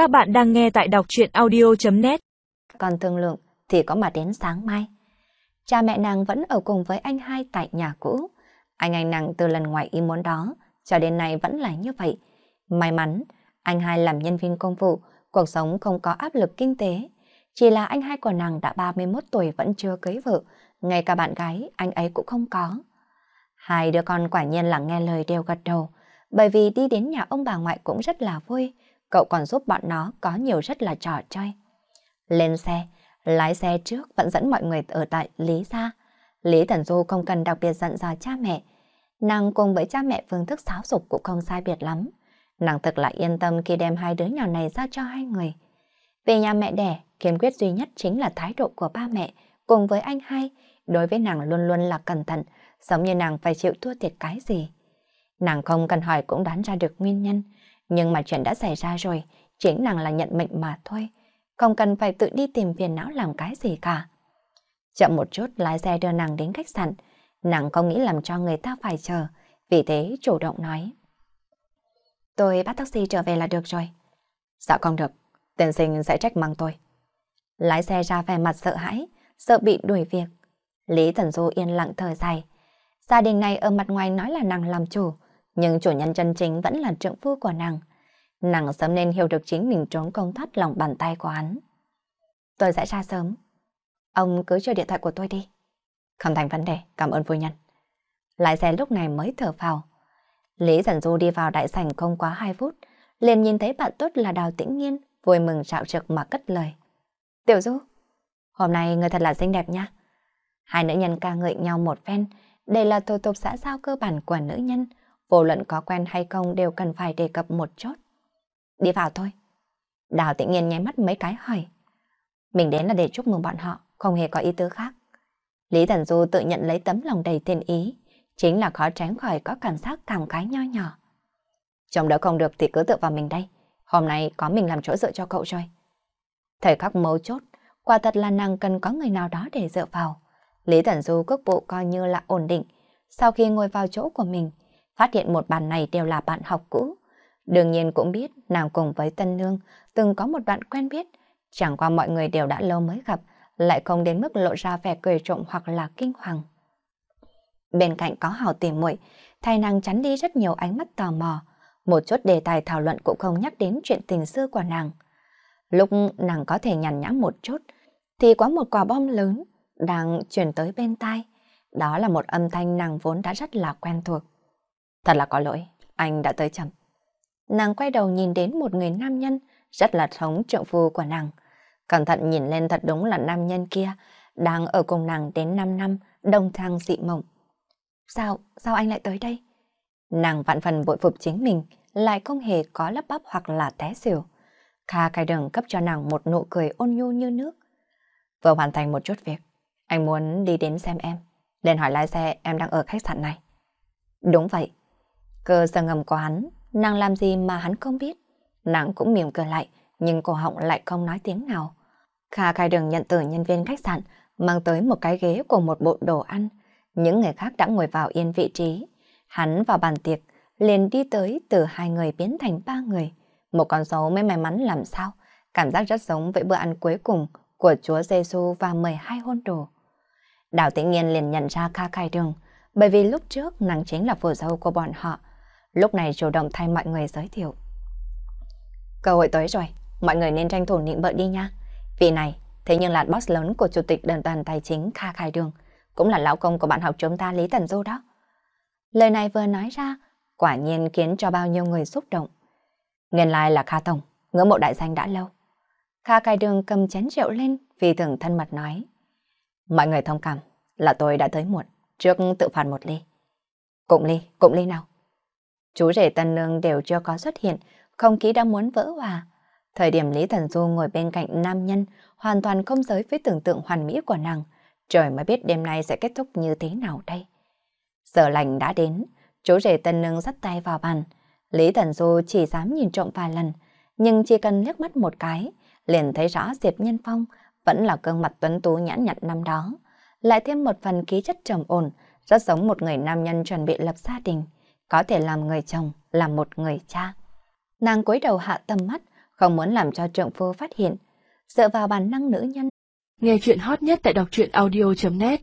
Các bạn đang nghe tại đọc chuyện audio.net Còn thương lượng thì có mà đến sáng mai. Cha mẹ nàng vẫn ở cùng với anh hai tại nhà cũ. Anh anh nàng từ lần ngoài ý muốn đó, cho đến nay vẫn là như vậy. May mắn, anh hai làm nhân viên công vụ, cuộc sống không có áp lực kinh tế. Chỉ là anh hai của nàng đã 31 tuổi vẫn chưa cưới vợ, ngay cả bạn gái anh ấy cũng không có. Hai đứa con quả nhiên là nghe lời đều gật đầu, bởi vì đi đến nhà ông bà ngoại cũng rất là vui, cậu còn giúp bọn nó có nhiều rất là trò chơi. Lên xe, lái xe trước vẫn dẫn mọi người ở tại Lý Gia. Lý Thần Du không cần đặc biệt dặn dò cha mẹ. Nàng cùng với cha mẹ phương thức giáo dục cũng không sai biệt lắm. Nàng thực lại yên tâm khi đem hai đứa nhỏ này ra cho hai người. Về nhà mẹ đẻ, kiên quyết duy nhất chính là thái độ của ba mẹ cùng với anh hai. Đối với nàng luôn luôn là cẩn thận, giống như nàng phải chịu thua thiệt cái gì. Nàng không cần hỏi cũng đoán ra được nguyên nhân, nhưng mà chuyện đã xảy ra rồi, chính nàng là nhận mệnh mà thôi. Không cần phải tự đi tìm phiền não làm cái gì cả. Chậm một chút lái xe đưa nàng đến khách sạn, nàng không nghĩ làm cho người ta phải chờ, vì thế chủ động nói. Tôi bắt taxi trở về là được rồi. Dạ không được, tiền sinh sẽ trách mắng tôi. Lái xe ra vẻ mặt sợ hãi, sợ bị đuổi việc. Lý Thần Du yên lặng thở dài. Gia đình này ở mặt ngoài nói là nàng làm chủ, nhưng chủ nhân chân chính vẫn là trượng phu của nàng. Nàng sớm nên hiểu được chính mình trốn công thoát lòng bàn tay của hắn. Tôi sẽ ra sớm. Ông cứ chờ điện thoại của tôi đi. Không thành vấn đề, cảm ơn phu nhân. Lái xe lúc này mới thở phào. Lý giản Du đi vào đại sảnh không quá 2 phút, liền nhìn thấy bạn tốt là Đào Tĩnh nhiên vui mừng trạo trực mà cất lời. Tiểu Du, hôm nay người thật là xinh đẹp nha. Hai nữ nhân ca ngợi nhau một phen, đây là thủ tục xã giao cơ bản của nữ nhân, vô luận có quen hay không đều cần phải đề cập một chút. Đi vào thôi. Đào Tĩnh Nghiên nháy mắt mấy cái hỏi. Mình đến là để chúc mừng bọn họ, không hề có ý tứ khác. Lý Thần Du tự nhận lấy tấm lòng đầy thiên ý, chính là khó tránh khỏi có cảm giác cảm cái nho nhỏ. Chồng đỡ không được thì cứ tự vào mình đây, hôm nay có mình làm chỗ dựa cho cậu rồi. Thời khắc mấu chốt, quả thật là nàng cần có người nào đó để dựa vào. Lý Thần Du cước bộ coi như là ổn định, sau khi ngồi vào chỗ của mình, phát hiện một bàn này đều là bạn học cũ. Đương nhiên cũng biết nàng cùng với Tân Nương từng có một đoạn quen biết, chẳng qua mọi người đều đã lâu mới gặp, lại không đến mức lộ ra vẻ cười trộm hoặc là kinh hoàng. Bên cạnh có hào tìm muội, thay nàng chắn đi rất nhiều ánh mắt tò mò, một chút đề tài thảo luận cũng không nhắc đến chuyện tình xưa của nàng. Lúc nàng có thể nhằn nhã một chút, thì có một quả bom lớn đang chuyển tới bên tai. Đó là một âm thanh nàng vốn đã rất là quen thuộc. Thật là có lỗi, anh đã tới chậm. Nàng quay đầu nhìn đến một người nam nhân, rất là thống trượng phu của nàng. Cẩn thận nhìn lên thật đúng là nam nhân kia, đang ở cùng nàng đến 5 năm, đồng thang dị mộng. Sao, sao anh lại tới đây? Nàng vạn phần bội phục chính mình, lại không hề có lấp bắp hoặc là té xỉu. Kha cài đường cấp cho nàng một nụ cười ôn nhu như nước. Vừa hoàn thành một chút việc, anh muốn đi đến xem em. Lên hỏi lái xe em đang ở khách sạn này. Đúng vậy. Cơ sở ngầm của hắn, nàng làm gì mà hắn không biết. Nàng cũng mỉm cười lại, nhưng cổ họng lại không nói tiếng nào. Kha khai đường nhận từ nhân viên khách sạn, mang tới một cái ghế cùng một bộ đồ ăn. Những người khác đã ngồi vào yên vị trí. Hắn vào bàn tiệc, liền đi tới từ hai người biến thành ba người. Một con số mới may mắn làm sao, cảm giác rất giống với bữa ăn cuối cùng của Chúa Giêsu và 12 hôn đồ. Đào Tĩnh Nhiên liền nhận ra Kha Khai Đường, bởi vì lúc trước nàng chính là phù dâu của bọn họ, lúc này chủ động thay mọi người giới thiệu. Cơ hội tới rồi, mọi người nên tranh thủ nịnh bợ đi nha. Vị này, thế nhưng là boss lớn của chủ tịch đơn toàn tài chính Kha Khai Đường, cũng là lão công của bạn học chúng ta Lý Tần Du đó. Lời này vừa nói ra, quả nhiên khiến cho bao nhiêu người xúc động. Nguyên lai là Kha Tổng, ngưỡng mộ đại danh đã lâu. Kha Khai Đường cầm chén rượu lên, vì thường thân mật nói. Mọi người thông cảm, là tôi đã tới muộn, trước tự phạt một ly. Cụng ly, cụng ly nào. Chú rể Tân Nương đều chưa có xuất hiện, không khí đã muốn vỡ hòa. Thời điểm Lý Thần Du ngồi bên cạnh nam nhân, hoàn toàn không giới với tưởng tượng hoàn mỹ của nàng. Trời mới biết đêm nay sẽ kết thúc như thế nào đây. Giờ lành đã đến, chú rể Tân Nương dắt tay vào bàn. Lý Thần Du chỉ dám nhìn trộm vài lần, nhưng chỉ cần liếc mắt một cái, liền thấy rõ Diệp Nhân Phong vẫn là gương mặt tuấn tú nhãn nhặn năm đó. Lại thêm một phần khí chất trầm ổn, rất giống một người nam nhân chuẩn bị lập gia đình, có thể làm người chồng, làm một người cha. Nàng cúi đầu hạ tầm mắt, không muốn làm cho trượng phu phát hiện. Dựa vào bản năng nữ nhân. Nghe chuyện hot nhất tại đọc truyện audio.net